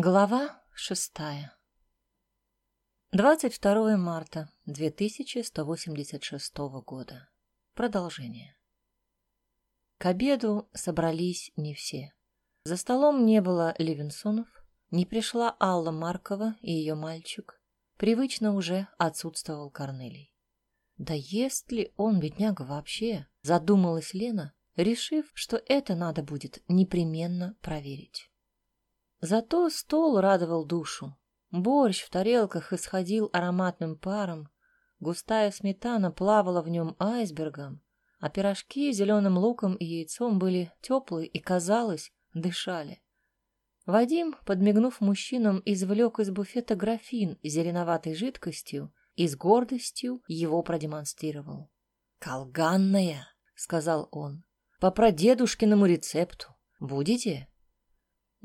Глава шестая 22 марта 2186 года. Продолжение. К обеду собрались не все. За столом не было Левинсонов, не пришла Алла Маркова и ее мальчик. Привычно уже отсутствовал Корнелий. Да ест ли он, бедняга, вообще? Задумалась Лена, решив, что это надо будет непременно проверить. Зато стол радовал душу. Борщ в тарелках исходил ароматным паром, густая сметана плавала в нем айсбергом, а пирожки зеленым луком и яйцом были теплые и, казалось, дышали. Вадим, подмигнув мужчинам, извлек из буфета графин с зеленоватой жидкостью и с гордостью его продемонстрировал. «Колганная!» — сказал он. «По прадедушкиному рецепту. Будете?»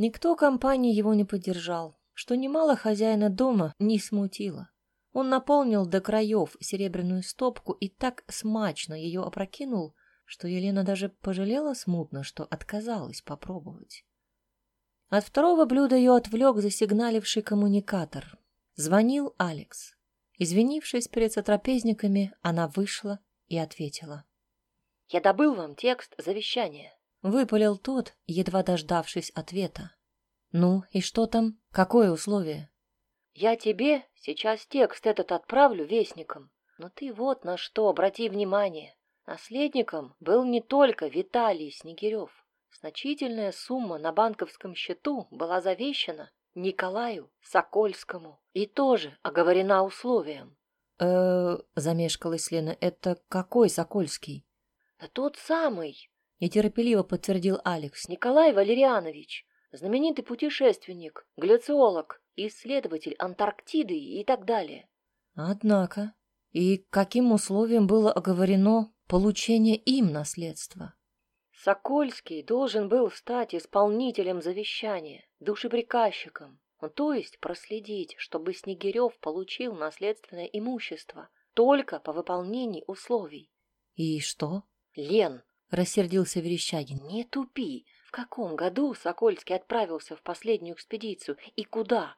Никто компании его не поддержал, что немало хозяина дома не смутило. Он наполнил до краев серебряную стопку и так смачно ее опрокинул, что Елена даже пожалела смутно, что отказалась попробовать. От второго блюда ее отвлек засигналивший коммуникатор. Звонил Алекс. Извинившись перед сотрапезниками, она вышла и ответила. «Я добыл вам текст завещания». Выпалил тот, едва дождавшись ответа. «Ну, и что там? Какое условие?» «Я тебе сейчас текст этот отправлю вестником, но ты вот на что обрати внимание. Наследником был не только Виталий Снегирев. Значительная сумма на банковском счету была завещана Николаю Сокольскому и тоже оговорена условием. э замешкалась Лена. «Это какой Сокольский?» «Да тот самый, нетерпеливо подтвердил Алекс. Николай Валерианович, знаменитый путешественник, гляциолог, исследователь Антарктиды и так далее. Однако, и каким условием было оговорено получение им наследства? Сокольский должен был стать исполнителем завещания, душеприказчиком, ну, то есть проследить, чтобы Снегирев получил наследственное имущество только по выполнении условий. И что? Лен, рассердился Верещагин. Не тупи. В каком году Сокольский отправился в последнюю экспедицию и куда?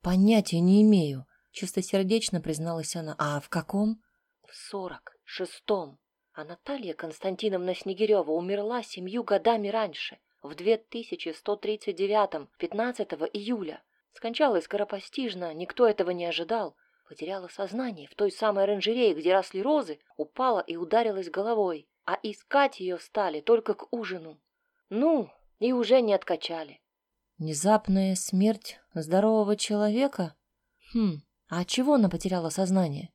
Понятия не имею, чистосердечно призналась она. А в каком? В сорок шестом. А Наталья Константиновна Снегирева умерла семью годами раньше, в 2139 15 июля. Скончалась скоропостижно, никто этого не ожидал. Потеряла сознание в той самой оранжерее, где росли розы, упала и ударилась головой а искать ее стали только к ужину. Ну, и уже не откачали. Внезапная смерть здорового человека? Хм, а от чего она потеряла сознание?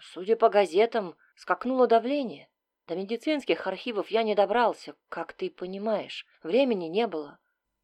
Судя по газетам, скакнуло давление. До медицинских архивов я не добрался, как ты понимаешь. Времени не было.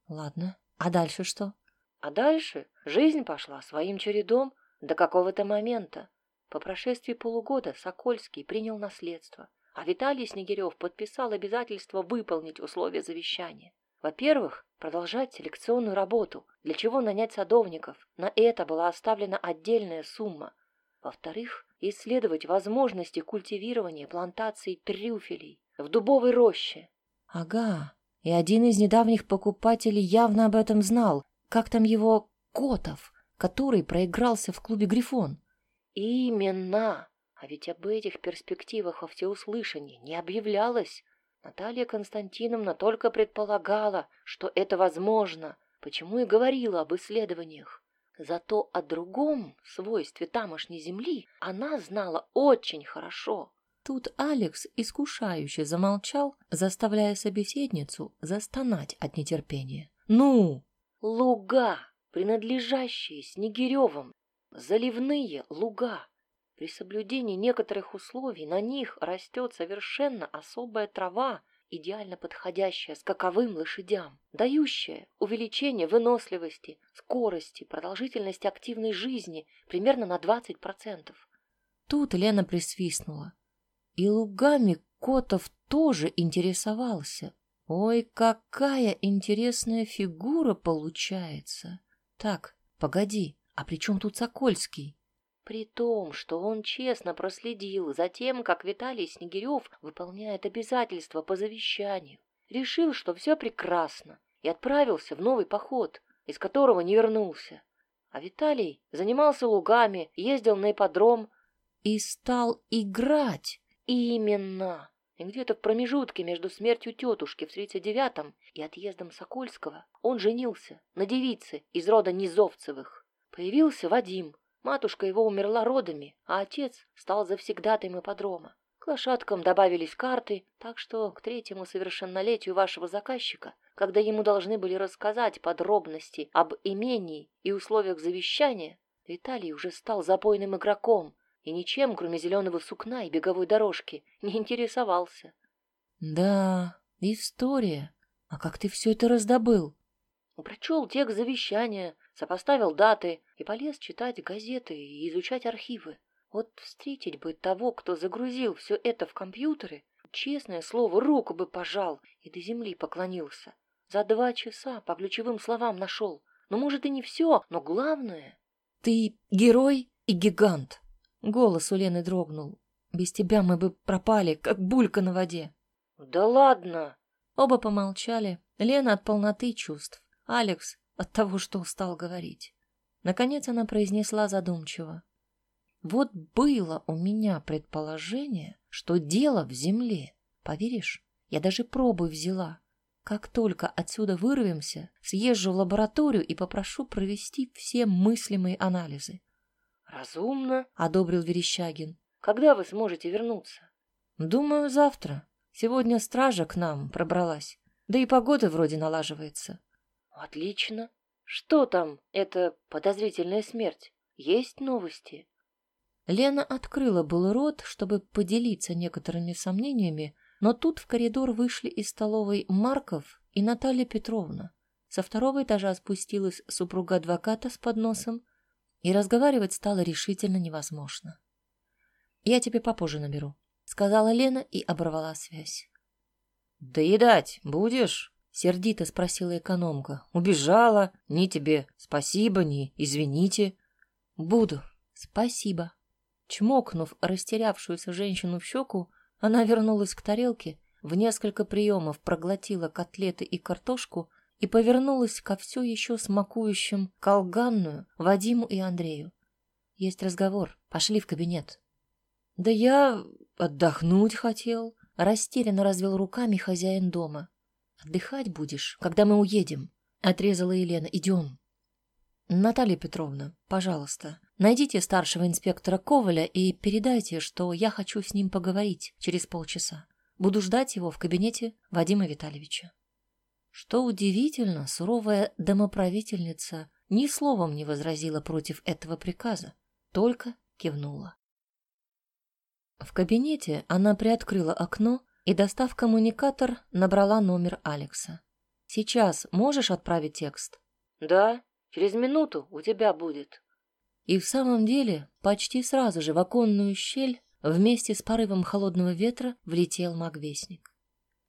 Ладно, а дальше что? А дальше жизнь пошла своим чередом до какого-то момента. По прошествии полугода Сокольский принял наследство а Виталий Снегирев подписал обязательство выполнить условия завещания. Во-первых, продолжать селекционную работу, для чего нанять садовников. На это была оставлена отдельная сумма. Во-вторых, исследовать возможности культивирования плантаций трюфелей в дубовой роще. Ага, и один из недавних покупателей явно об этом знал. Как там его Котов, который проигрался в клубе «Грифон». Именно. А ведь об этих перспективах во всеуслышание не объявлялось. Наталья Константиновна только предполагала, что это возможно, почему и говорила об исследованиях. Зато о другом свойстве тамошней земли она знала очень хорошо. Тут Алекс искушающе замолчал, заставляя собеседницу застонать от нетерпения. «Ну!» «Луга, принадлежащие Снегиревым, заливные луга, при соблюдении некоторых условий на них растет совершенно особая трава, идеально подходящая скаковым лошадям, дающая увеличение выносливости, скорости, продолжительности активной жизни примерно на 20%. Тут Лена присвистнула. И лугами Котов тоже интересовался. Ой, какая интересная фигура получается. Так, погоди, а при чем тут Сокольский? При том, что он честно проследил за тем, как Виталий Снегирев выполняет обязательства по завещанию, решил, что все прекрасно, и отправился в новый поход. из которого не вернулся. А Виталий занимался лугами, ездил на ипподром и стал играть. Именно. И где-то в промежутке между смертью тетушки в 39-м и отъездом Сокольского он женился на девице из рода Низовцевых. Появился Вадим. Матушка его умерла родами, а отец стал завсегдатаем ипподрома. К лошадкам добавились карты, так что к третьему совершеннолетию вашего заказчика, когда ему должны были рассказать подробности об имении и условиях завещания, Виталий уже стал запойным игроком, и ничем, кроме зеленого сукна и беговой дорожки, не интересовался. Да, история. А как ты все это раздобыл? Прочел текст завещания, сопоставил даты и полез читать газеты и изучать архивы. Вот встретить бы того, кто загрузил все это в компьютеры, честное слово, руку бы пожал и до земли поклонился. За два часа по ключевым словам нашел. Ну, может, и не все, но главное... Ты герой и гигант. Голос у Лены дрогнул. Без тебя мы бы пропали, как булька на воде. Да ладно. Оба помолчали. Лена от полноты чувств. Алекс от того, что устал говорить. Наконец она произнесла задумчиво. Вот было у меня предположение, что дело в земле. Поверишь, я даже пробы взяла. Как только отсюда вырвемся, съезжу в лабораторию и попрошу провести все мыслимые анализы. «Разумно», — одобрил Верещагин. «Когда вы сможете вернуться?» «Думаю, завтра. Сегодня стража к нам пробралась. Да и погода вроде налаживается». «Отлично. Что там, эта подозрительная смерть? Есть новости?» Лена открыла был рот, чтобы поделиться некоторыми сомнениями, но тут в коридор вышли из столовой Марков и Наталья Петровна. Со второго этажа спустилась супруга адвоката с подносом и разговаривать стало решительно невозможно. «Я тебе попозже наберу», — сказала Лена и оборвала связь. «Доедать будешь?» — сердито спросила экономка. «Убежала. Ни тебе спасибо, ни извините». «Буду. Спасибо». Чмокнув растерявшуюся женщину в щеку, она вернулась к тарелке, в несколько приемов проглотила котлеты и картошку и повернулась ко все еще смакующим колганную Вадиму и Андрею. «Есть разговор. Пошли в кабинет». «Да я отдохнуть хотел», — растерянно развел руками хозяин дома. «Отдыхать будешь, когда мы уедем», — отрезала Елена. «Идем». «Наталья Петровна, пожалуйста, найдите старшего инспектора Коваля и передайте, что я хочу с ним поговорить через полчаса. Буду ждать его в кабинете Вадима Витальевича». Что удивительно, суровая домоправительница ни словом не возразила против этого приказа, только кивнула. В кабинете она приоткрыла окно и, достав коммуникатор, набрала номер Алекса. «Сейчас можешь отправить текст?» «Да, через минуту у тебя будет». И в самом деле, почти сразу же в оконную щель вместе с порывом холодного ветра влетел магвестник.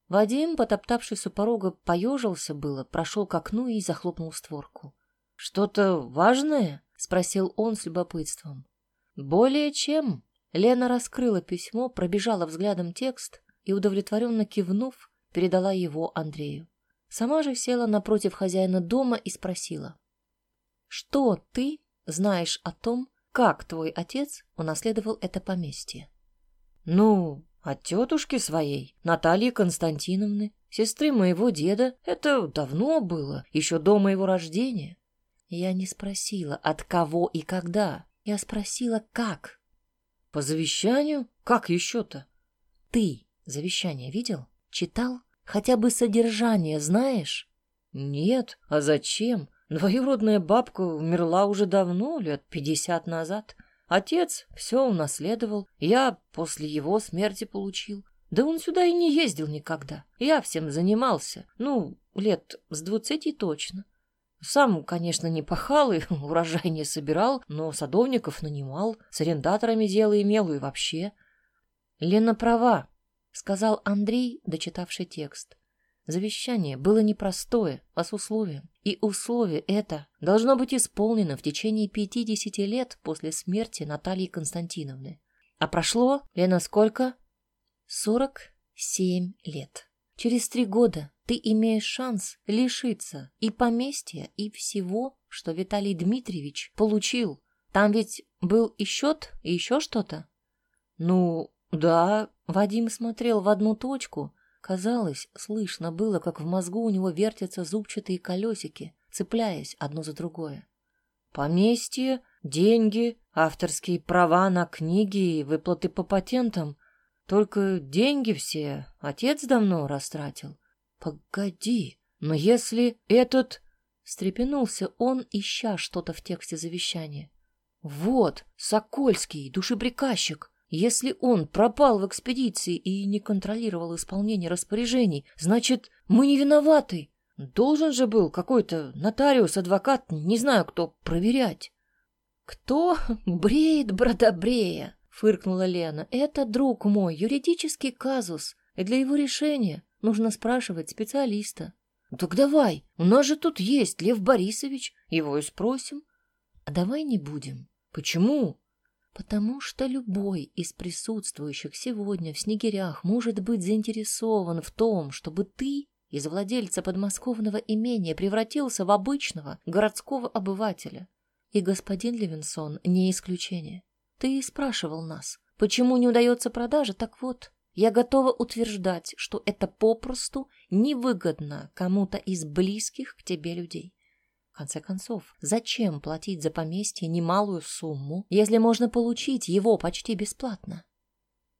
Вадим, потоптавшись у порога, поежился было, прошел к окну и захлопнул створку. — Что-то важное? — спросил он с любопытством. — Более чем. Лена раскрыла письмо, пробежала взглядом текст и, удовлетворенно кивнув, передала его Андрею. Сама же села напротив хозяина дома и спросила. — Что ты знаешь о том, как твой отец унаследовал это поместье? — Ну, от тетушки своей, Натальи Константиновны, сестры моего деда, это давно было, еще до моего рождения. Я не спросила, от кого и когда. Я спросила, как. По завещанию? Как еще-то? Ты завещание видел? Читал? Хотя бы содержание знаешь? Нет. А зачем? Двоюродная бабка умерла уже давно, лет пятьдесят назад. Отец все унаследовал, я после его смерти получил. Да он сюда и не ездил никогда. Я всем занимался. Ну, лет с двадцати точно. Сам, конечно, не пахал и урожай не собирал, но садовников нанимал, с арендаторами дело имел и вообще. Лена права, сказал Андрей, дочитавший текст. Завещание было непростое, а с условием. И условие это должно быть исполнено в течение 50 лет после смерти Натальи Константиновны. А прошло, Лена, сколько? 47 лет. Через три года ты имеешь шанс лишиться и поместья, и всего, что Виталий Дмитриевич получил. Там ведь был и счет, и еще что-то. Ну, да, Вадим смотрел в одну точку. Казалось, слышно было, как в мозгу у него вертятся зубчатые колесики, цепляясь одно за другое. Поместье, деньги, авторские права на книги и выплаты по патентам. Только деньги все отец давно растратил. Погоди, но если этот... Встрепенулся он, ища что-то в тексте завещания. Вот, Сокольский, душеприказчик. Если он пропал в экспедиции и не контролировал исполнение распоряжений, значит, мы не виноваты. Должен же был какой-то нотариус, адвокат, не знаю кто, проверять. Кто бреет бродобрея? Фыркнула Лена. Это, друг мой, юридический казус, и для его решения нужно спрашивать специалиста. Так давай, у нас же тут есть Лев Борисович, его и спросим. А давай не будем. Почему? Потому что любой из присутствующих сегодня в Снегирях может быть заинтересован в том, чтобы ты из владельца подмосковного имения превратился в обычного городского обывателя. И господин Левинсон не исключение. Ты спрашивал нас, почему не удается продажа, так вот, я готова утверждать, что это попросту невыгодно кому-то из близких к тебе людей. Конце концов, зачем платить за поместье немалую сумму, если можно получить его почти бесплатно?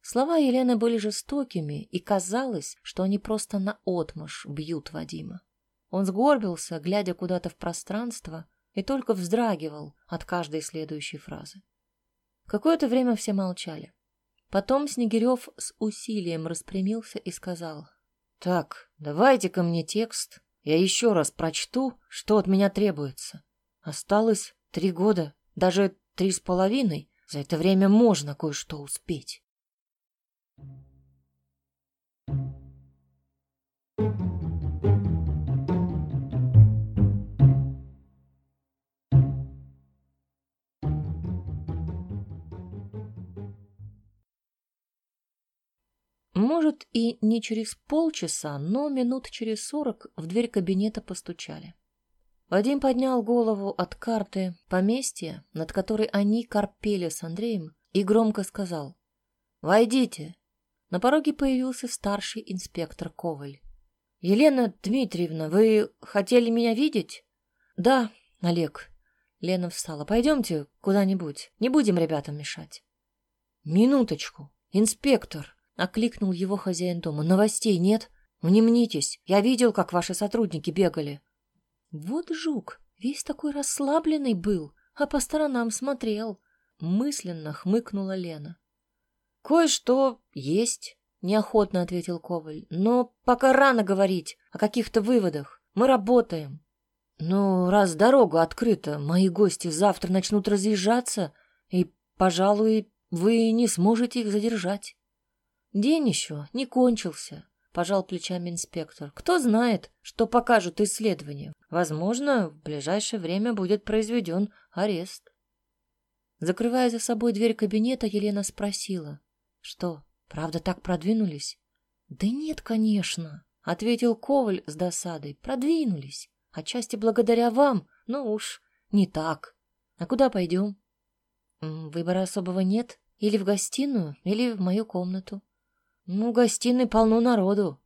Слова Елены были жестокими, и казалось, что они просто наотмашь бьют Вадима. Он сгорбился, глядя куда-то в пространство, и только вздрагивал от каждой следующей фразы. Какое-то время все молчали. Потом Снегирев с усилием распрямился и сказал. «Так, давайте ко мне текст. Я еще раз прочту, что от меня требуется. Осталось три года, даже три с половиной. За это время можно кое-что успеть». Может, и не через полчаса, но минут через сорок в дверь кабинета постучали. Вадим поднял голову от карты поместья, над которой они корпели с Андреем, и громко сказал «Войдите». На пороге появился старший инспектор Коваль. «Елена Дмитриевна, вы хотели меня видеть?» «Да, Олег». Лена встала. «Пойдемте куда-нибудь. Не будем ребятам мешать». «Минуточку. Инспектор», — окликнул его хозяин дома. «Новостей нет? Не мнитесь. Я видел, как ваши сотрудники бегали». Вот жук, весь такой расслабленный был, а по сторонам смотрел. Мысленно хмыкнула Лена. «Кое-что есть», — неохотно ответил Коваль. «Но пока рано говорить о каких-то выводах. Мы работаем». «Ну, раз дорога открыта, мои гости завтра начнут разъезжаться, и, пожалуй, вы не сможете их задержать». «День еще не кончился», — пожал плечами инспектор. «Кто знает, что покажут исследования. Возможно, в ближайшее время будет произведен арест». Закрывая за собой дверь кабинета, Елена спросила. Что, правда так продвинулись? Да нет, конечно, ответил Коваль с досадой. Продвинулись. Отчасти благодаря вам, ну уж не так. А куда пойдем? Выбора особого нет. Или в гостиную, или в мою комнату. Ну, гостиной полно народу.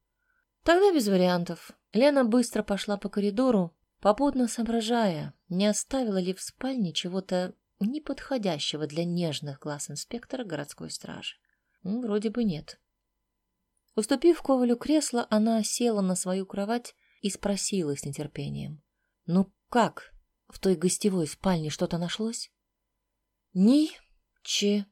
Тогда без вариантов. Лена быстро пошла по коридору, попутно соображая, не оставила ли в спальне чего-то неподходящего для нежных глаз инспектора городской стражи. Вроде бы нет. Уступив Ковалю кресло, она села на свою кровать и спросила с нетерпением. «Ну как, в той гостевой спальне что-то нашлось?» «Ни-че-во»,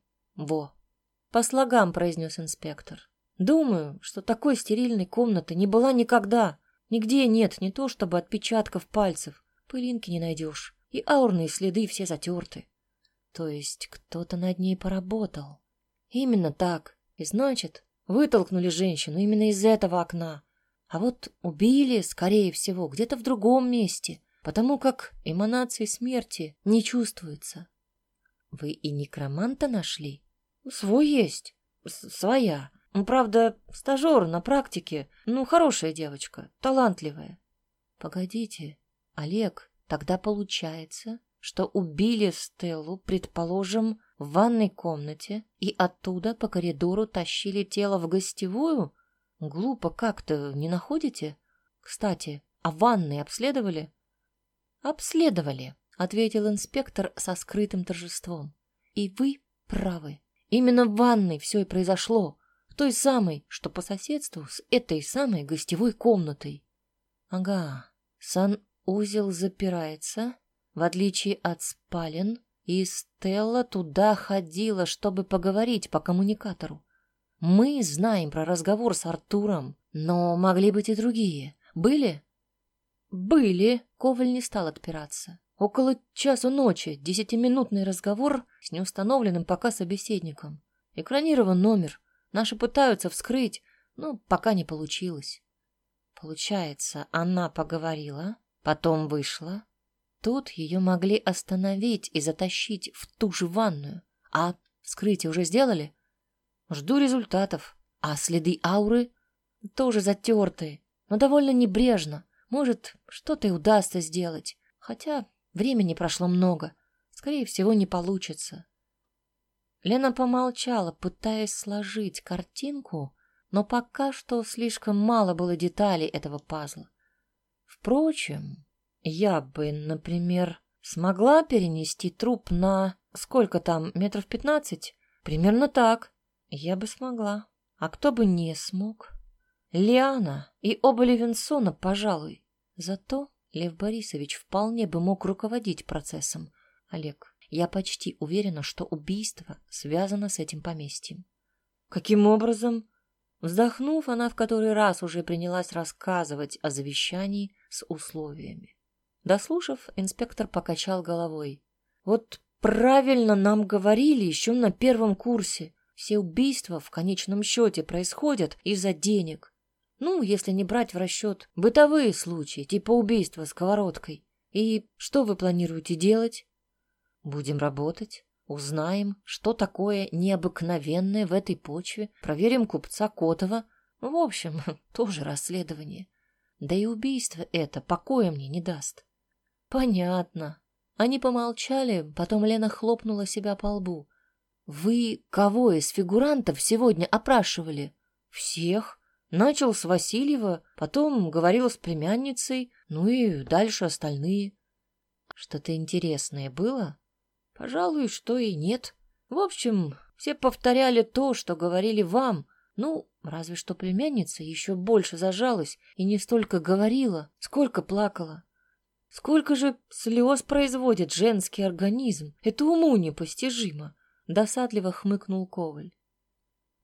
— по слогам произнес инспектор. «Думаю, что такой стерильной комнаты не была никогда. Нигде нет не то чтобы отпечатков пальцев, пылинки не найдешь, и аурные следы все затерты. То есть кто-то над ней поработал. Именно так. И значит, вытолкнули женщину именно из этого окна. А вот убили, скорее всего, где-то в другом месте, потому как эманации смерти не чувствуется. Вы и некроманта нашли? Свой есть. С Своя. Правда, стажер на практике. Ну, хорошая девочка, талантливая. Погодите, Олег, тогда получается, что убили Стеллу, предположим, в ванной комнате и оттуда по коридору тащили тело в гостевую? Глупо как-то, не находите? Кстати, а ванной обследовали? Обследовали, ответил инспектор со скрытым торжеством. И вы правы. Именно в ванной все и произошло. В той самой, что по соседству с этой самой гостевой комнатой. Ага, санузел запирается, в отличие от спален, и Стелла туда ходила, чтобы поговорить по коммуникатору. Мы знаем про разговор с Артуром, но могли быть и другие. Были? Были. Коваль не стал отпираться. Около часу ночи десятиминутный разговор с неустановленным пока собеседником. Экранирован номер. Наши пытаются вскрыть, но пока не получилось. Получается, она поговорила, потом вышла. Тут ее могли остановить и затащить в ту же ванную. А вскрытие уже сделали? Жду результатов. А следы ауры тоже затертые, но довольно небрежно. Может, что-то и удастся сделать. Хотя времени прошло много. Скорее всего, не получится. Лена помолчала, пытаясь сложить картинку, но пока что слишком мало было деталей этого пазла. Впрочем, я бы, например, смогла перенести труп на... Сколько там, метров пятнадцать? Примерно так. Я бы смогла. А кто бы не смог? Лиана и оба Левинсона, пожалуй. Зато Лев Борисович вполне бы мог руководить процессом. Олег, я почти уверена, что убийство связано с этим поместьем. Каким образом? Вздохнув, она в который раз уже принялась рассказывать о завещании с условиями. Дослушав, инспектор покачал головой. Вот правильно нам говорили еще на первом курсе. Все убийства в конечном счете происходят из-за денег. Ну, если не брать в расчет бытовые случаи, типа убийства сковородкой. И что вы планируете делать? Будем работать. Узнаем, что такое необыкновенное в этой почве. Проверим купца Котова. В общем, тоже расследование. Да и убийство это покоя мне не даст. Понятно. Они помолчали, потом Лена хлопнула себя по лбу. Вы кого из фигурантов сегодня опрашивали? Всех. Начал с Васильева, потом говорил с племянницей, ну и дальше остальные. Что-то интересное было? Пожалуй, что и нет. В общем, все повторяли то, что говорили вам. Ну, разве что племянница еще больше зажалась и не столько говорила, сколько плакала. Сколько же слез производит женский организм? Это уму непостижимо. Досадливо хмыкнул Коваль.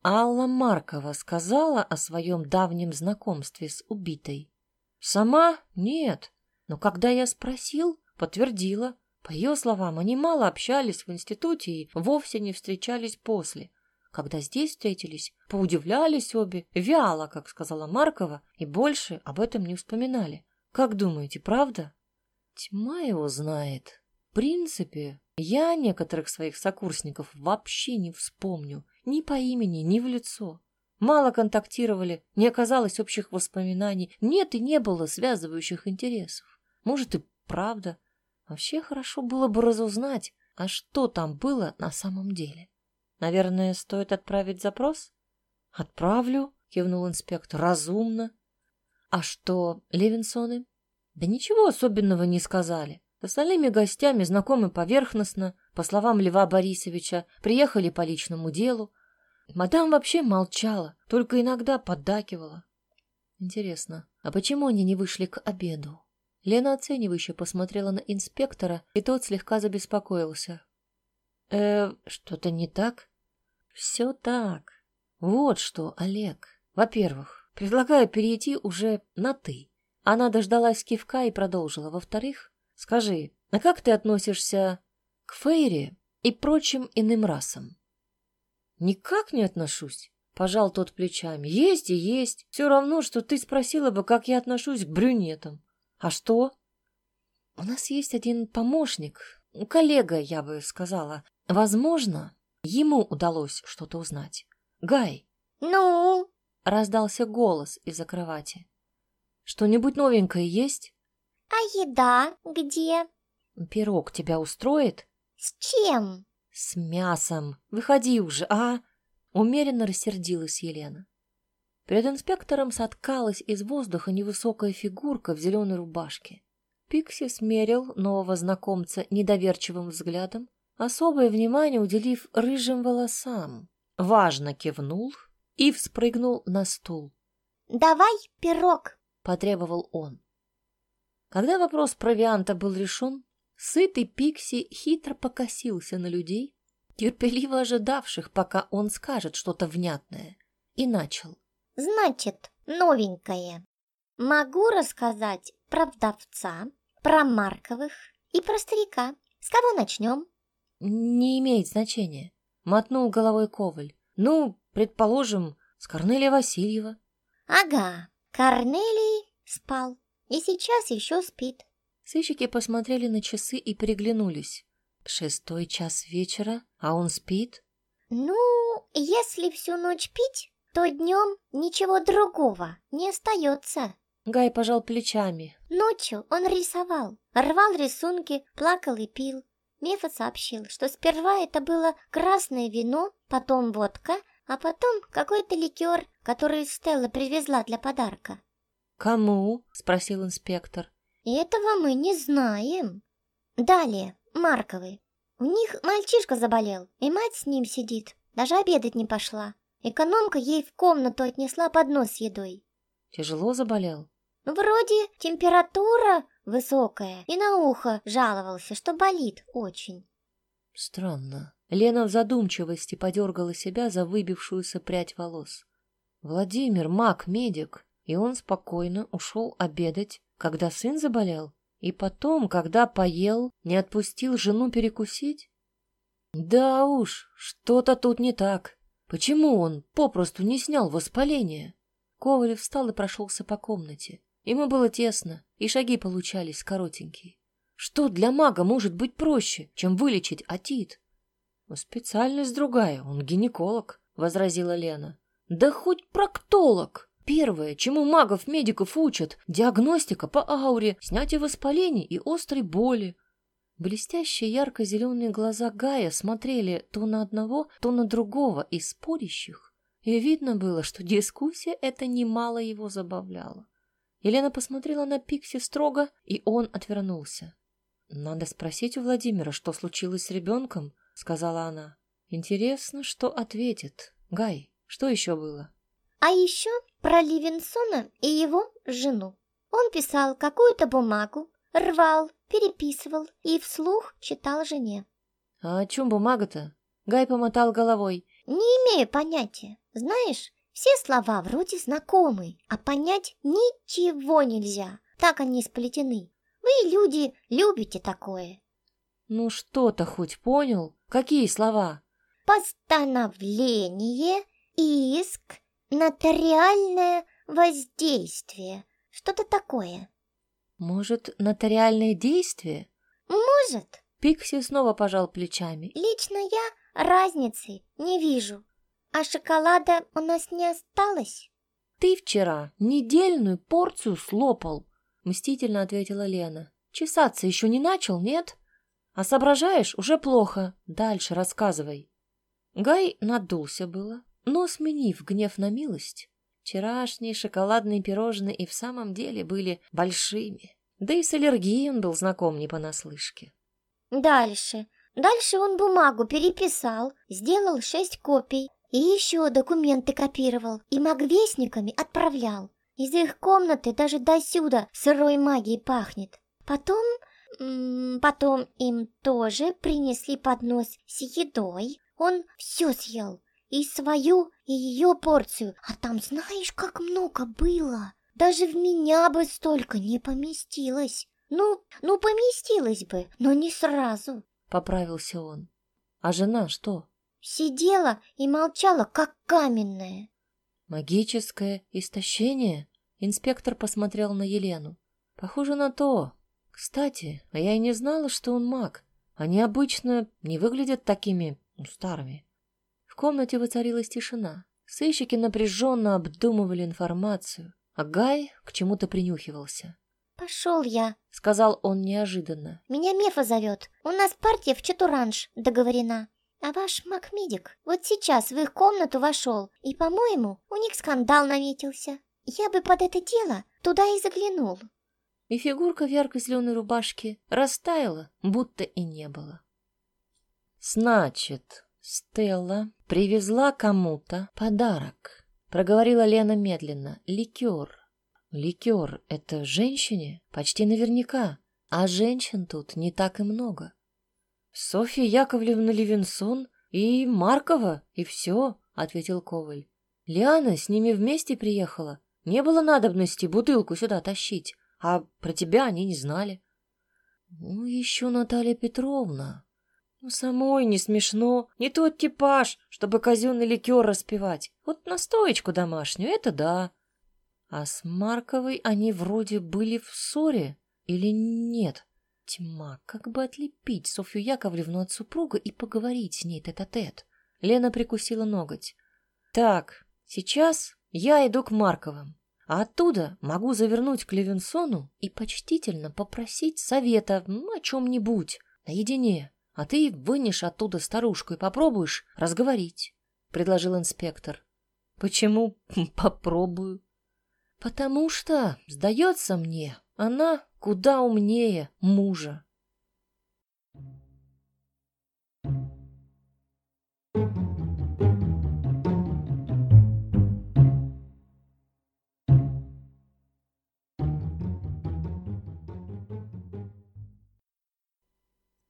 Алла Маркова сказала о своем давнем знакомстве с убитой. Сама? Нет. Но когда я спросил, подтвердила. По ее словам, они мало общались в институте и вовсе не встречались после. Когда здесь встретились, поудивлялись обе, вяло, как сказала Маркова, и больше об этом не вспоминали. Как думаете, правда? Тьма его знает. В принципе, я некоторых своих сокурсников вообще не вспомню ни по имени, ни в лицо. Мало контактировали, не оказалось общих воспоминаний, нет и не было связывающих интересов. Может и правда. Вообще хорошо было бы разузнать, а что там было на самом деле. Наверное, стоит отправить запрос? Отправлю, кивнул инспектор, разумно. А что, Левинсоны? Да ничего особенного не сказали. С остальными гостями знакомы поверхностно, по словам Льва Борисовича, приехали по личному делу, Мадам вообще молчала, только иногда поддакивала. Интересно, а почему они не вышли к обеду? Лена оценивающе посмотрела на инспектора, и тот слегка забеспокоился. «Э, что-то не так?» «Все так. Вот что, Олег. Во-первых, предлагаю перейти уже на «ты». Она дождалась кивка и продолжила. Во-вторых, скажи, а как ты относишься к Фейре и прочим иным расам? Никак не отношусь. Пожал тот плечами. Есть и есть. Все равно, что ты спросила бы, как я отношусь к брюнетам. А что? У нас есть один помощник, коллега, я бы сказала. Возможно, ему удалось что-то узнать. Гай, Ну? Раздался голос из-за кровати. Что-нибудь новенькое есть? А еда где? Пирог тебя устроит? С чем? С мясом. Выходи уже, а? Умеренно рассердилась Елена. Перед инспектором соткалась из воздуха невысокая фигурка в зеленой рубашке. Пикси смерил нового знакомца недоверчивым взглядом, особое внимание уделив рыжим волосам. Важно кивнул и вспрыгнул на стул. «Давай пирог!» — потребовал он. Когда вопрос провианта был решен, сытый Пикси хитро покосился на людей, терпеливо ожидавших, пока он скажет что-то внятное, и начал. «Значит, новенькое. Могу рассказать про вдовца, про Марковых и про старика. С кого начнем?» «Не имеет значения», — мотнул головой Коваль. «Ну, предположим, с Корнелия Васильева». «Ага, Корнелий спал и сейчас еще спит». Сыщики посмотрели на часы и переглянулись. Шестой час вечера, а он спит? «Ну, если всю ночь пить, то днем ничего другого не остается». Гай пожал плечами. Ночью он рисовал, рвал рисунки, плакал и пил. Мефа сообщил, что сперва это было красное вино, потом водка, а потом какой-то ликер, который Стелла привезла для подарка. «Кому?» — спросил инспектор. «Этого мы не знаем». Далее, Марковы. У них мальчишка заболел, и мать с ним сидит, даже обедать не пошла. Экономка ей в комнату отнесла поднос с едой. Тяжело заболел? Вроде температура высокая, и на ухо жаловался, что болит очень. Странно. Лена в задумчивости подергала себя за выбившуюся прядь волос. Владимир, маг, медик, и он спокойно ушел обедать, когда сын заболел, и потом, когда поел, не отпустил жену перекусить? Да уж, что-то тут не так. Почему он попросту не снял воспаление? Ковалев встал и прошелся по комнате. Ему было тесно, и шаги получались коротенькие. Что для мага может быть проще, чем вылечить отит? «Ну, специальность другая, он гинеколог, возразила Лена. Да хоть проктолог. Первое, чему магов-медиков учат, диагностика по ауре, снятие воспалений и острой боли. Блестящие ярко-зеленые глаза Гая смотрели то на одного, то на другого из спорящих, и видно было, что дискуссия эта немало его забавляла. Елена посмотрела на Пикси строго, и он отвернулся. «Надо спросить у Владимира, что случилось с ребенком», — сказала она. «Интересно, что ответит. Гай, что еще было?» «А еще про Ливенсона и его жену. Он писал какую-то бумагу, рвал, переписывал и вслух читал жене». «А о чем бумага-то?» Гай помотал головой. «Не имею понятия. Знаешь, все слова вроде знакомые, а понять ничего нельзя. Так они сплетены. Вы, люди, любите такое. Ну что-то хоть понял? Какие слова? Постановление, иск, нотариальное воздействие. Что-то такое. Может, нотариальное действие? Может. Пикси снова пожал плечами. Лично я разницы не вижу. А шоколада у нас не осталось? Ты вчера недельную порцию слопал, мстительно ответила Лена. Чесаться еще не начал, нет? А соображаешь, уже плохо. Дальше рассказывай. Гай надулся было, но, сменив гнев на милость, вчерашние шоколадные пирожные и в самом деле были большими. Да и с аллергией он был знаком не понаслышке. Дальше. Дальше он бумагу переписал, сделал шесть копий, и еще документы копировал и магвестниками отправлял. Из их комнаты даже до сюда сырой магией пахнет. Потом... Потом им тоже принесли поднос с едой. Он все съел. И свою, и ее порцию. А там знаешь, как много было. Даже в меня бы столько не поместилось. Ну, ну поместилось бы, но не сразу. Поправился он. А жена что? Сидела и молчала, как каменная. Магическое истощение? Инспектор посмотрел на Елену. Похоже на то. Кстати, а я и не знала, что он маг. Они обычно не выглядят такими ну, старыми. В комнате воцарилась тишина. Сыщики напряженно обдумывали информацию, а Гай к чему-то принюхивался. «Пошел я», — сказал он неожиданно. «Меня Мефа зовет. У нас партия в Чатуранж договорена. А ваш Макмедик вот сейчас в их комнату вошел, и, по-моему, у них скандал наметился. Я бы под это дело туда и заглянул». И фигурка в ярко-зеленой рубашке растаяла, будто и не было. «Значит, Стелла привезла кому-то подарок», — проговорила Лена медленно. «Ликер. Ликер — это женщине? Почти наверняка. А женщин тут не так и много. Софья Яковлевна Левинсон и Маркова, и все», — ответил Коваль. «Лиана с ними вместе приехала. Не было надобности бутылку сюда тащить, а про тебя они не знали». «Ну, еще Наталья Петровна», ну, самой не смешно. Не тот типаж, чтобы казенный ликер распивать. Вот настоечку домашнюю, это да. А с Марковой они вроде были в ссоре или нет? Тьма, как бы отлепить Софью Яковлевну от супруга и поговорить с ней тет-а-тет. -тет. Лена прикусила ноготь. Так, сейчас я иду к Марковым, а оттуда могу завернуть к Левинсону и почтительно попросить совета о чем-нибудь наедине. А ты вынешь оттуда старушку и попробуешь разговорить, — предложил инспектор. — Почему попробую? — Потому что, сдается мне, она куда умнее мужа.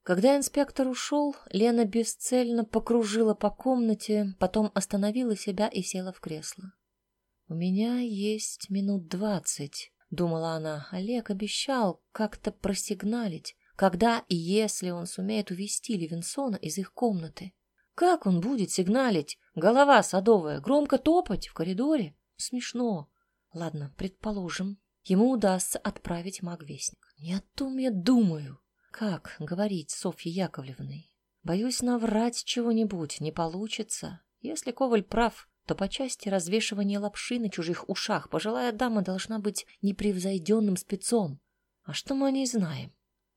Когда инспектор ушел, Лена бесцельно покружила по комнате, потом остановила себя и села в кресло. «У меня есть минут двадцать», — думала она. Олег обещал как-то просигналить, когда и если он сумеет увести Левинсона из их комнаты. Как он будет сигналить? Голова садовая, громко топать в коридоре? Смешно. Ладно, предположим, ему удастся отправить магвестник. Не о том я думаю. Как говорить с Софьей Яковлевной? Боюсь, наврать чего-нибудь не получится. Если Коваль прав, то по части развешивания лапши на чужих ушах пожилая дама должна быть непревзойденным спецом. А что мы о ней знаем?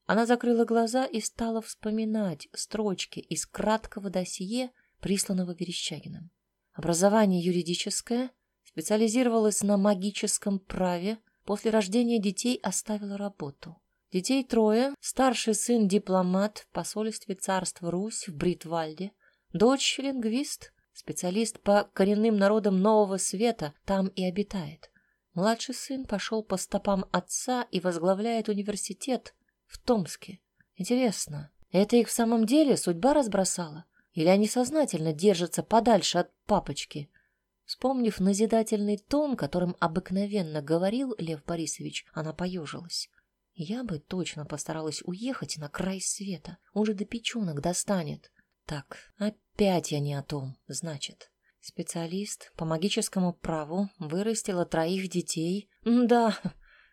Она закрыла глаза и стала вспоминать строчки из краткого досье, присланного Верещагиным. Образование юридическое, специализировалась на магическом праве, после рождения детей оставила работу. Детей трое. Старший сын дипломат в посольстве царства Русь в Бритвальде. Дочь лингвист, специалист по коренным народам Нового Света, там и обитает. Младший сын пошел по стопам отца и возглавляет университет в Томске. Интересно, это их в самом деле судьба разбросала? Или они сознательно держатся подальше от папочки? Вспомнив назидательный тон, которым обыкновенно говорил Лев Борисович, она поежилась. Я бы точно постаралась уехать на край света. Он же до печенок достанет. Так, опять я не о том, значит. Специалист по магическому праву вырастила троих детей. Да,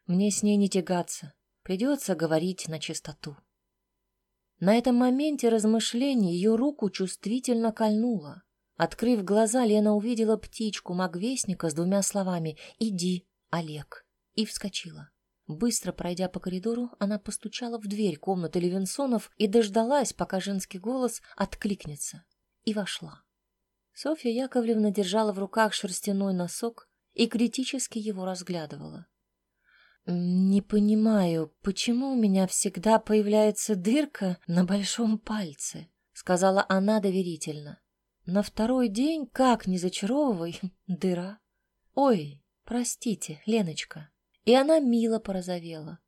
мне с ней не тягаться. Придется говорить на чистоту. На этом моменте размышления ее руку чувствительно кольнуло. Открыв глаза, Лена увидела птичку магвестника с двумя словами «Иди, Олег» и вскочила. Быстро пройдя по коридору, она постучала в дверь комнаты Левинсонов и дождалась, пока женский голос откликнется, и вошла. Софья Яковлевна держала в руках шерстяной носок и критически его разглядывала. «Не понимаю, почему у меня всегда появляется дырка на большом пальце?» — сказала она доверительно. «На второй день, как не зачаровывай, дыра. Ой, простите, Леночка, и она мило порозовела.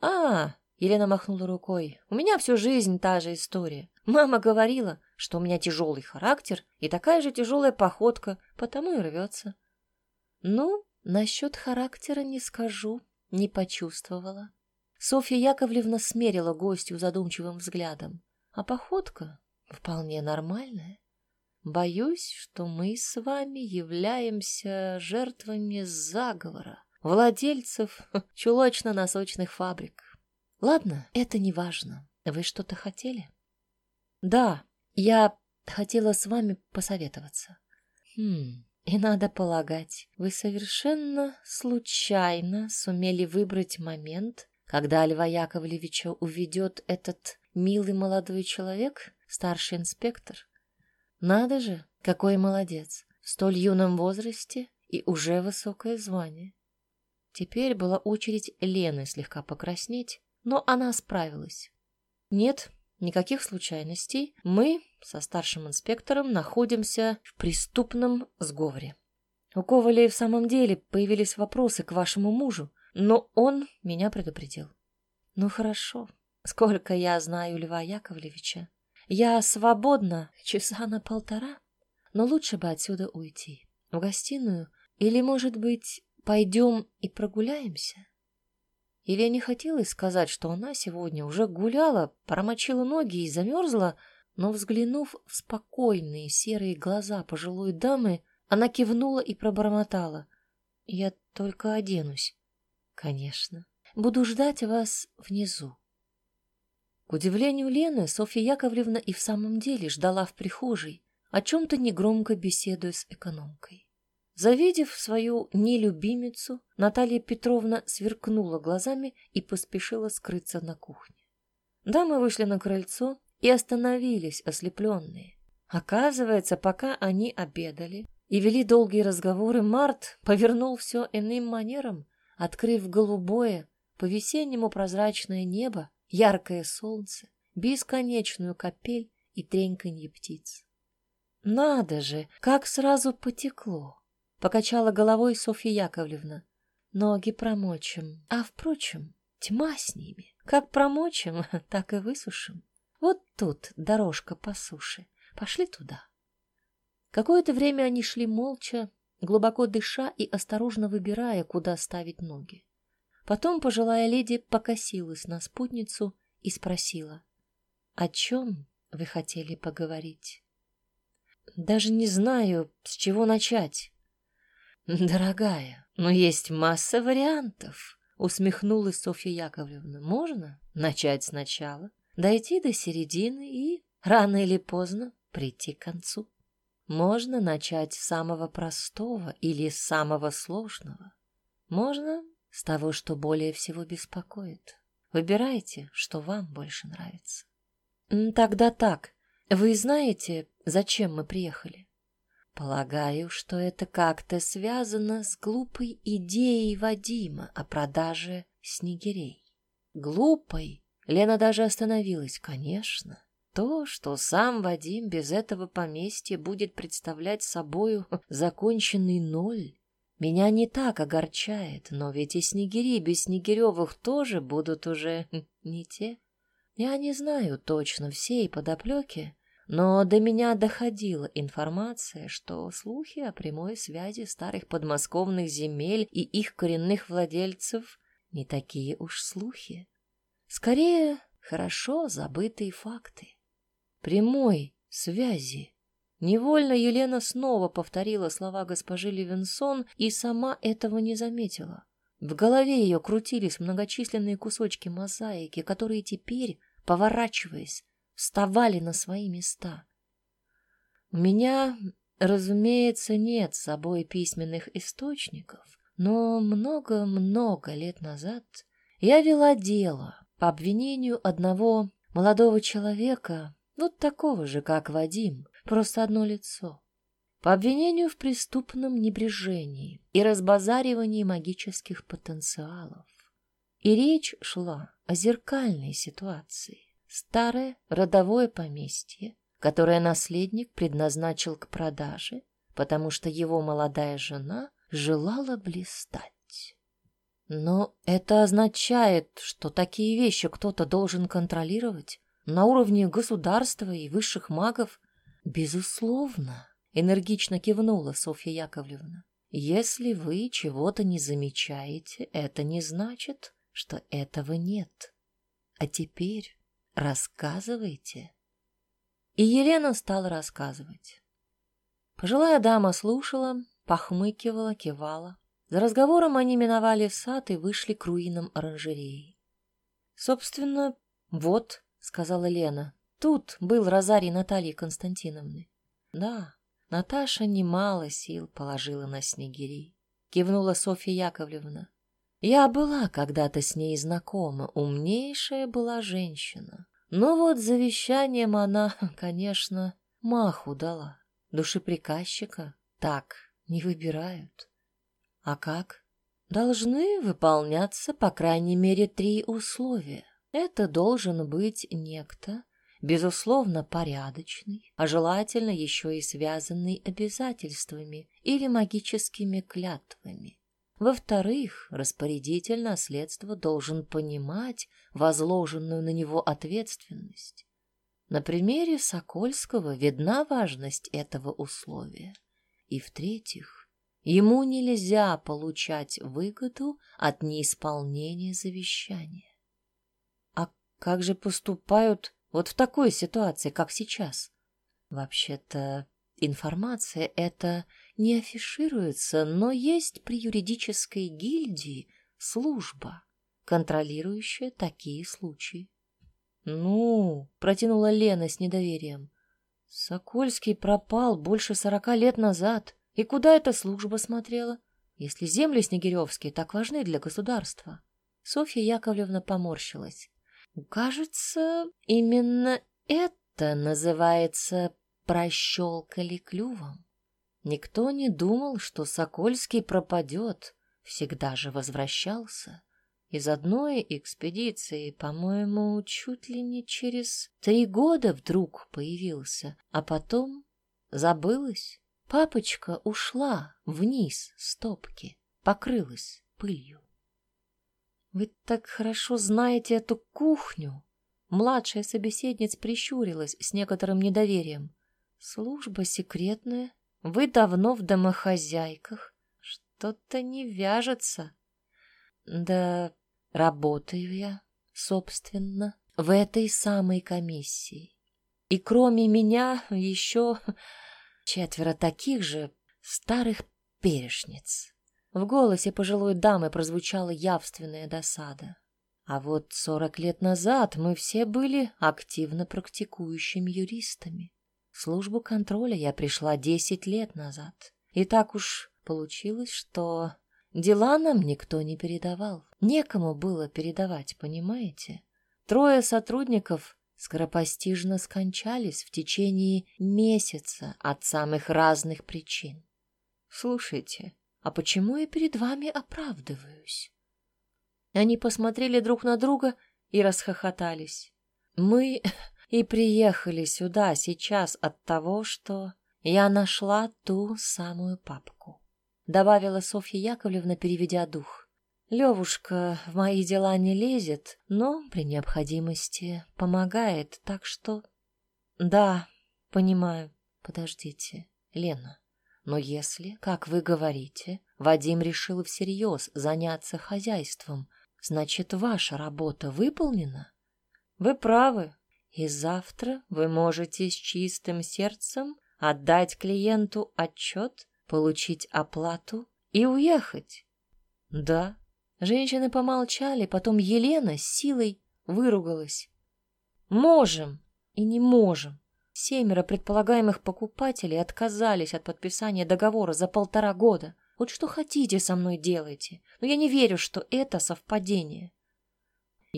«А, — Елена махнула рукой, — у меня всю жизнь та же история. Мама говорила, что у меня тяжелый характер и такая же тяжелая походка, потому и рвется». «Ну, насчет характера не скажу, не почувствовала». Софья Яковлевна смерила гостью задумчивым взглядом. «А походка вполне нормальная. Боюсь, что мы с вами являемся жертвами заговора владельцев чулочно-носочных фабрик. Ладно, это не важно. Вы что-то хотели? Да, я хотела с вами посоветоваться. Хм, И надо полагать, вы совершенно случайно сумели выбрать момент, когда Льва Яковлевича уведет этот милый молодой человек, старший инспектор. Надо же, какой молодец, в столь юном возрасте и уже высокое звание. Теперь была очередь Лены слегка покраснеть, но она справилась. Нет, никаких случайностей. Мы со старшим инспектором находимся в преступном сговоре. У Коваля в самом деле появились вопросы к вашему мужу, но он меня предупредил. Ну хорошо, сколько я знаю Льва Яковлевича. Я свободна часа на полтора, но лучше бы отсюда уйти. В гостиную или, может быть, пойдем и прогуляемся? Елене хотелось сказать, что она сегодня уже гуляла, промочила ноги и замерзла, но, взглянув в спокойные серые глаза пожилой дамы, она кивнула и пробормотала. «Я только оденусь». «Конечно. Буду ждать вас внизу». К удивлению Лены, Софья Яковлевна и в самом деле ждала в прихожей, о чем-то негромко беседуя с экономкой. Завидев свою нелюбимицу, Наталья Петровна сверкнула глазами и поспешила скрыться на кухне. Дамы вышли на крыльцо и остановились, ослепленные. Оказывается, пока они обедали и вели долгие разговоры, Март повернул все иным манером, открыв голубое, по-весеннему прозрачное небо, яркое солнце, бесконечную капель и треньканье птиц. Надо же, как сразу потекло! Покачала головой Софья Яковлевна. Ноги промочим. А, впрочем, тьма с ними. Как промочим, так и высушим. Вот тут дорожка по суше. Пошли туда. Какое-то время они шли молча, глубоко дыша и осторожно выбирая, куда ставить ноги. Потом пожилая леди покосилась на спутницу и спросила, «О чем вы хотели поговорить?» «Даже не знаю, с чего начать», «Дорогая, но есть масса вариантов», — усмехнулась Софья Яковлевна. «Можно начать сначала, дойти до середины и, рано или поздно, прийти к концу. Можно начать с самого простого или с самого сложного. Можно с того, что более всего беспокоит. Выбирайте, что вам больше нравится». «Тогда так. Вы знаете, зачем мы приехали?» Полагаю, что это как-то связано с глупой идеей Вадима о продаже снегирей. Глупой? Лена даже остановилась. Конечно. То, что сам Вадим без этого поместья будет представлять собою законченный ноль, меня не так огорчает, но ведь и снегири без снегиревых тоже будут уже не те. Я не знаю точно всей подоплеки, но до меня доходила информация, что слухи о прямой связи старых подмосковных земель и их коренных владельцев не такие уж слухи. Скорее, хорошо забытые факты. Прямой связи. Невольно Елена снова повторила слова госпожи Левинсон и сама этого не заметила. В голове ее крутились многочисленные кусочки мозаики, которые теперь, поворачиваясь, вставали на свои места. У меня, разумеется, нет с собой письменных источников, но много-много лет назад я вела дело по обвинению одного молодого человека, ну, такого же, как Вадим, просто одно лицо, по обвинению в преступном небрежении и разбазаривании магических потенциалов. И речь шла о зеркальной ситуации. Старое родовое поместье, которое наследник предназначил к продаже, потому что его молодая жена желала блистать. Но это означает, что такие вещи кто-то должен контролировать на уровне государства и высших магов. Безусловно, энергично кивнула Софья Яковлевна. Если вы чего-то не замечаете, это не значит, что этого нет. А теперь Рассказывайте. И Елена стала рассказывать. Пожилая дама слушала, похмыкивала, кивала. За разговором они миновали сад и вышли к руинам оранжереи. «Собственно, вот», — сказала Лена, — «тут был розарий Натальи Константиновны». «Да, Наташа немало сил положила на снегири. Кивнула Софья Яковлевна. Я была когда-то с ней знакома, умнейшая была женщина. Но вот завещанием она, конечно, маху дала. Душеприказчика так не выбирают. А как? Должны выполняться, по крайней мере, три условия. Это должен быть некто, безусловно, порядочный, а желательно еще и связанный обязательствами или магическими клятвами. Во-вторых, распорядитель наследства должен понимать возложенную на него ответственность. На примере Сокольского видна важность этого условия. И в-третьих, ему нельзя получать выгоду от неисполнения завещания. А как же поступают вот в такой ситуации, как сейчас? Вообще-то информация эта не афишируется, но есть при юридической гильдии служба, контролирующая такие случаи. «Ну», — протянула Лена с недоверием, — «Сокольский пропал больше сорока лет назад. И куда эта служба смотрела, если земли Снегиревские так важны для государства?» Софья Яковлевна поморщилась. «Кажется, именно это называется прощелкали клювом. Никто не думал, что Сокольский пропадет, всегда же возвращался. Из одной экспедиции, по-моему, чуть ли не через три года вдруг появился, а потом забылась. Папочка ушла вниз с топки, покрылась пылью. «Вы так хорошо знаете эту кухню!» Младшая собеседница прищурилась с некоторым недоверием. «Служба секретная, вы давно в домохозяйках. Что-то не вяжется. Да работаю я, собственно, в этой самой комиссии. И кроме меня еще четверо таких же старых перешниц. В голосе пожилой дамы прозвучала явственная досада. А вот сорок лет назад мы все были активно практикующими юристами службу контроля я пришла десять лет назад. И так уж получилось, что дела нам никто не передавал. Некому было передавать, понимаете? Трое сотрудников скоропостижно скончались в течение месяца от самых разных причин. Слушайте, а почему я перед вами оправдываюсь? Они посмотрели друг на друга и расхохотались. Мы и приехали сюда сейчас от того, что я нашла ту самую папку. Добавила Софья Яковлевна, переведя дух. Левушка в мои дела не лезет, но при необходимости помогает, так что... Да, понимаю. Подождите, Лена. Но если, как вы говорите, Вадим решил всерьез заняться хозяйством, значит, ваша работа выполнена? Вы правы, и завтра вы можете с чистым сердцем отдать клиенту отчет, получить оплату и уехать. Да. Женщины помолчали, потом Елена с силой выругалась. Можем и не можем. Семеро предполагаемых покупателей отказались от подписания договора за полтора года. Вот что хотите со мной делайте, но я не верю, что это совпадение.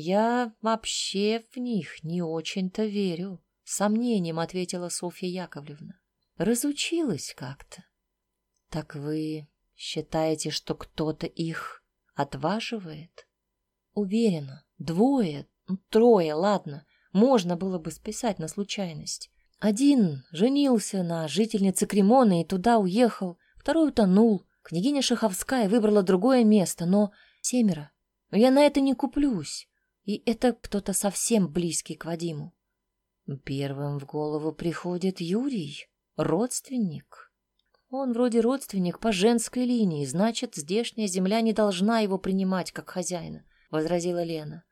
Я вообще в них не очень-то верю, сомнением ответила Софья Яковлевна. Разучилась как-то. Так вы считаете, что кто-то их отваживает? Уверена, двое, трое, ладно, можно было бы списать на случайность. Один женился на жительнице Кремона и туда уехал, второй утонул. Княгиня Шаховская выбрала другое место, но семеро. Я на это не куплюсь. И это кто-то совсем близкий к Вадиму. Первым в голову приходит Юрий, родственник. Он вроде родственник по женской линии, значит, здешняя земля не должна его принимать как хозяина, — возразила Лена.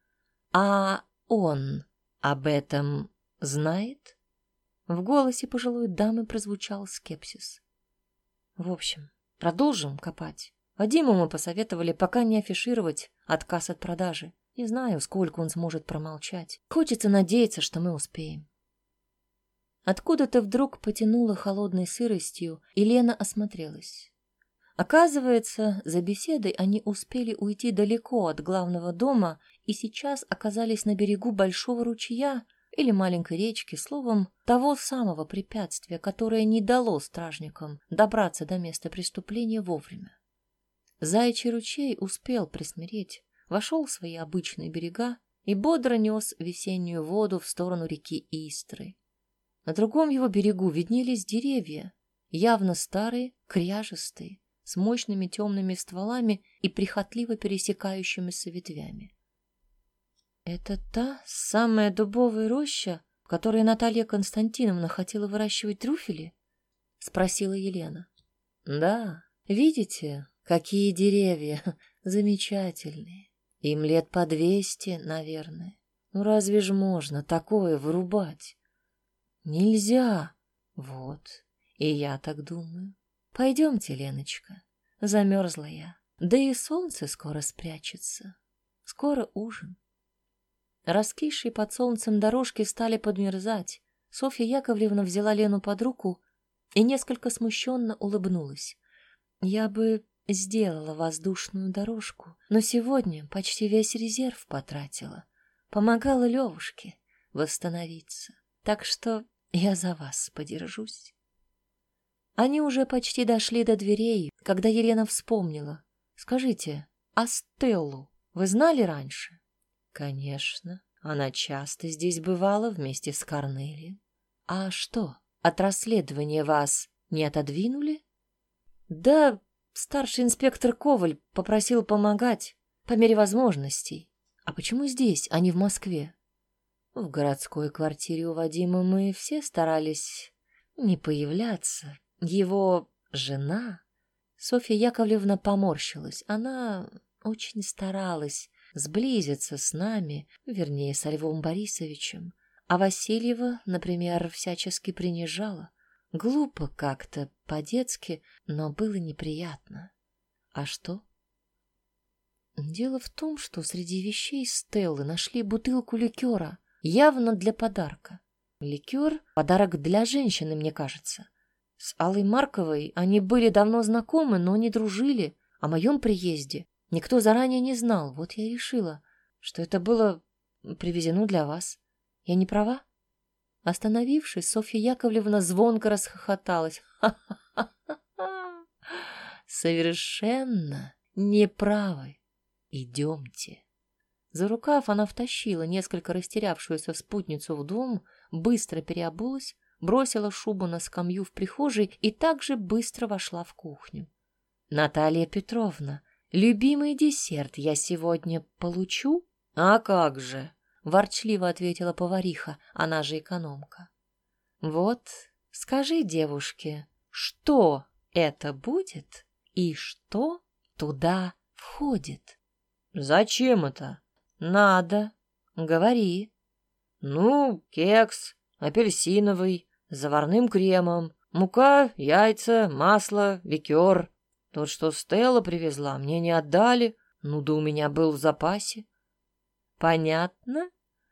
А он об этом знает? В голосе пожилой дамы прозвучал скепсис. В общем, продолжим копать. Вадиму мы посоветовали пока не афишировать отказ от продажи. Не знаю, сколько он сможет промолчать. Хочется надеяться, что мы успеем. Откуда-то вдруг потянуло холодной сыростью, и Лена осмотрелась. Оказывается, за беседой они успели уйти далеко от главного дома и сейчас оказались на берегу большого ручья или маленькой речки, словом, того самого препятствия, которое не дало стражникам добраться до места преступления вовремя. Заячий ручей успел присмиреть, вошел в свои обычные берега и бодро нес весеннюю воду в сторону реки Истры. На другом его берегу виднелись деревья, явно старые, кряжестые, с мощными темными стволами и прихотливо пересекающимися ветвями. Это та самая дубовая роща, в которой Наталья Константиновна хотела выращивать трюфели? Спросила Елена. Да, видите, какие деревья замечательные. Им лет по двести, наверное. Ну разве ж можно такое вырубать? Нельзя. Вот, и я так думаю. Пойдемте, Леночка. Замерзла я. Да и солнце скоро спрячется. Скоро ужин. Раскисшие под солнцем дорожки стали подмерзать. Софья Яковлевна взяла Лену под руку и несколько смущенно улыбнулась. Я бы сделала воздушную дорожку, но сегодня почти весь резерв потратила. Помогала Левушке восстановиться. Так что я за вас подержусь. Они уже почти дошли до дверей, когда Елена вспомнила. «Скажите, а Стеллу вы знали раньше?» «Конечно. Она часто здесь бывала вместе с Корнелием. А что, от расследования вас не отодвинули?» «Да, старший инспектор Коваль попросил помогать по мере возможностей. А почему здесь, а не в Москве?» В городской квартире у Вадима мы все старались не появляться, его жена... Софья Яковлевна поморщилась. Она очень старалась сблизиться с нами, вернее, со Львом Борисовичем. А Васильева, например, всячески принижала. Глупо как-то, по-детски, но было неприятно. А что? Дело в том, что среди вещей Стеллы нашли бутылку ликера, явно для подарка. Ликер — подарок для женщины, мне кажется. С Аллой Марковой они были давно знакомы, но не дружили. О моем приезде никто заранее не знал. Вот я решила, что это было привезено для вас. Я не права? Остановившись, Софья Яковлевна звонко расхохоталась. Совершенно неправы. Идемте. За рукав она втащила несколько растерявшуюся спутницу в дом, быстро переобулась, бросила шубу на скамью в прихожей и также быстро вошла в кухню. «Наталья Петровна, любимый десерт я сегодня получу?» «А как же!» — ворчливо ответила повариха, она же экономка. «Вот, скажи девушке, что это будет и что туда входит?» «Зачем это?» «Надо. Говори». «Ну, кекс, апельсиновый, с заварным кремом, мука, яйца, масло, ликер. Тот, что Стелла привезла, мне не отдали, ну да у меня был в запасе. Понятно?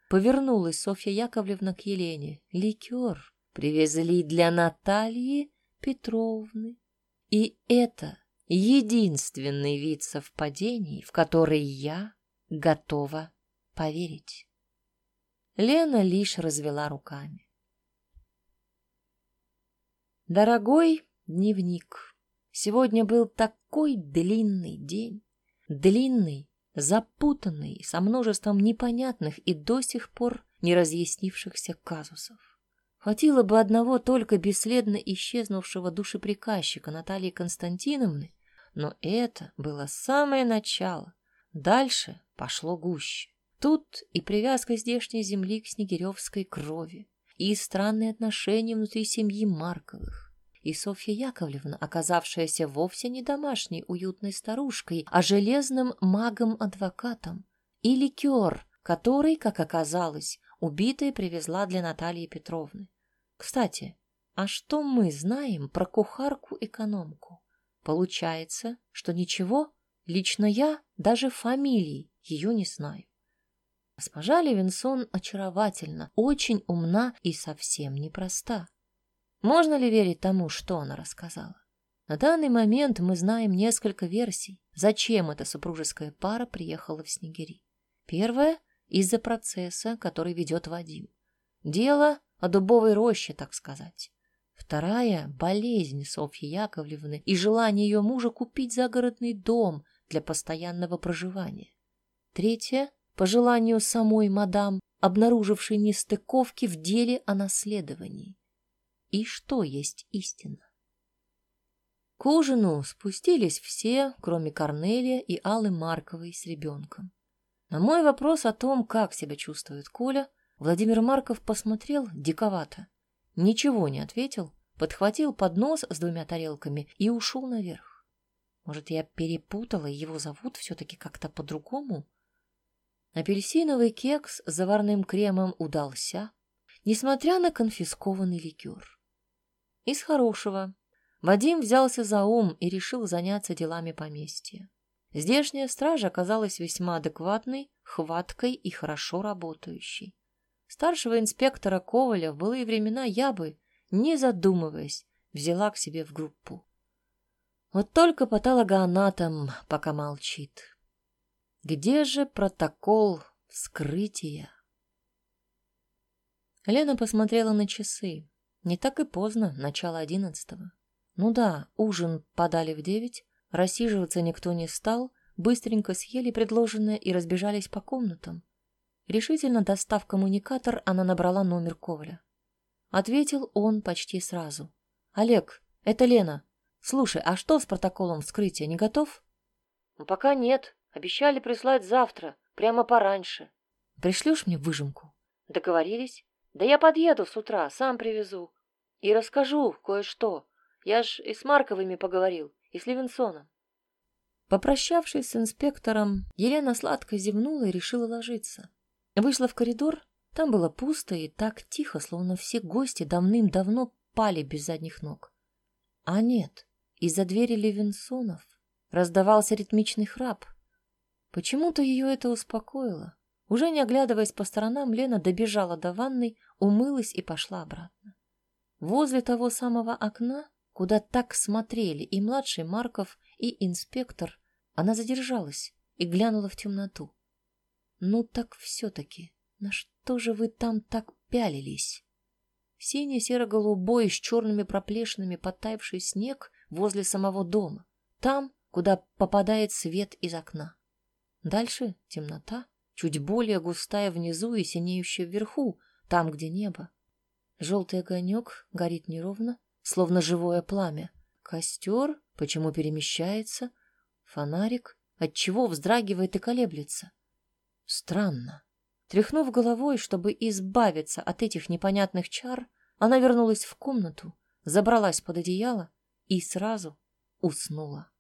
Повернулась Софья Яковлевна к Елене. Ликер привезли для Натальи Петровны. И это единственный вид совпадений, в который я готова поверить. Лена лишь развела руками. Дорогой дневник, сегодня был такой длинный день. Длинный, запутанный, со множеством непонятных и до сих пор не разъяснившихся казусов. Хватило бы одного только бесследно исчезнувшего душеприказчика Натальи Константиновны, но это было самое начало. Дальше пошло гуще. Тут и привязка здешней земли к снегиревской крови, и странные отношения внутри семьи Марковых, и Софья Яковлевна, оказавшаяся вовсе не домашней уютной старушкой, а железным магом-адвокатом, и ликер, который, как оказалось, убитая привезла для Натальи Петровны. Кстати, а что мы знаем про кухарку-экономку? Получается, что ничего, лично я даже фамилии ее не знаю. Госпожа Левинсон очаровательна, очень умна и совсем непроста. Можно ли верить тому, что она рассказала? На данный момент мы знаем несколько версий, зачем эта супружеская пара приехала в Снегири. Первая — из-за процесса, который ведет Вадим. Дело о дубовой роще, так сказать. Вторая — болезнь Софьи Яковлевны и желание ее мужа купить загородный дом для постоянного проживания. Третья по желанию самой мадам, обнаружившей нестыковки в деле о наследовании. И что есть истина? К ужину спустились все, кроме Корнелия и Аллы Марковой с ребенком. На мой вопрос о том, как себя чувствует Коля, Владимир Марков посмотрел диковато, ничего не ответил, подхватил поднос с двумя тарелками и ушел наверх. Может, я перепутала, его зовут все-таки как-то по-другому? Апельсиновый кекс с заварным кремом удался, несмотря на конфискованный ликер. Из хорошего. Вадим взялся за ум и решил заняться делами поместья. Здешняя стража оказалась весьма адекватной, хваткой и хорошо работающей. Старшего инспектора Коваля в былые времена я бы, не задумываясь, взяла к себе в группу. Вот только патологоанатом пока молчит. Где же протокол вскрытия? Лена посмотрела на часы. Не так и поздно, начало одиннадцатого. Ну да, ужин подали в девять, рассиживаться никто не стал, быстренько съели предложенное и разбежались по комнатам. Решительно достав коммуникатор, она набрала номер Коваля. Ответил он почти сразу. «Олег, это Лена. Слушай, а что с протоколом вскрытия, не готов?» «Пока нет. Обещали прислать завтра, прямо пораньше. Пришлешь мне выжимку? Договорились? Да я подъеду с утра, сам привезу. И расскажу кое-что. Я ж и с Марковыми поговорил, и с Левинсоном. Попрощавшись с инспектором, Елена сладко зевнула и решила ложиться. Вышла в коридор, там было пусто и так тихо, словно все гости давным-давно пали без задних ног. А нет, из-за двери Левинсонов раздавался ритмичный храп, Почему-то ее это успокоило. Уже не оглядываясь по сторонам, Лена добежала до ванной, умылась и пошла обратно. Возле того самого окна, куда так смотрели и младший Марков, и инспектор, она задержалась и глянула в темноту. Ну так все-таки, на что же вы там так пялились? Синий-серо-голубой с черными проплешинами подтаявший снег возле самого дома, там, куда попадает свет из окна. Дальше темнота, чуть более густая внизу и синеющая вверху, там, где небо. Желтый огонек горит неровно, словно живое пламя. Костер почему перемещается? Фонарик отчего вздрагивает и колеблется? Странно. Тряхнув головой, чтобы избавиться от этих непонятных чар, она вернулась в комнату, забралась под одеяло и сразу уснула.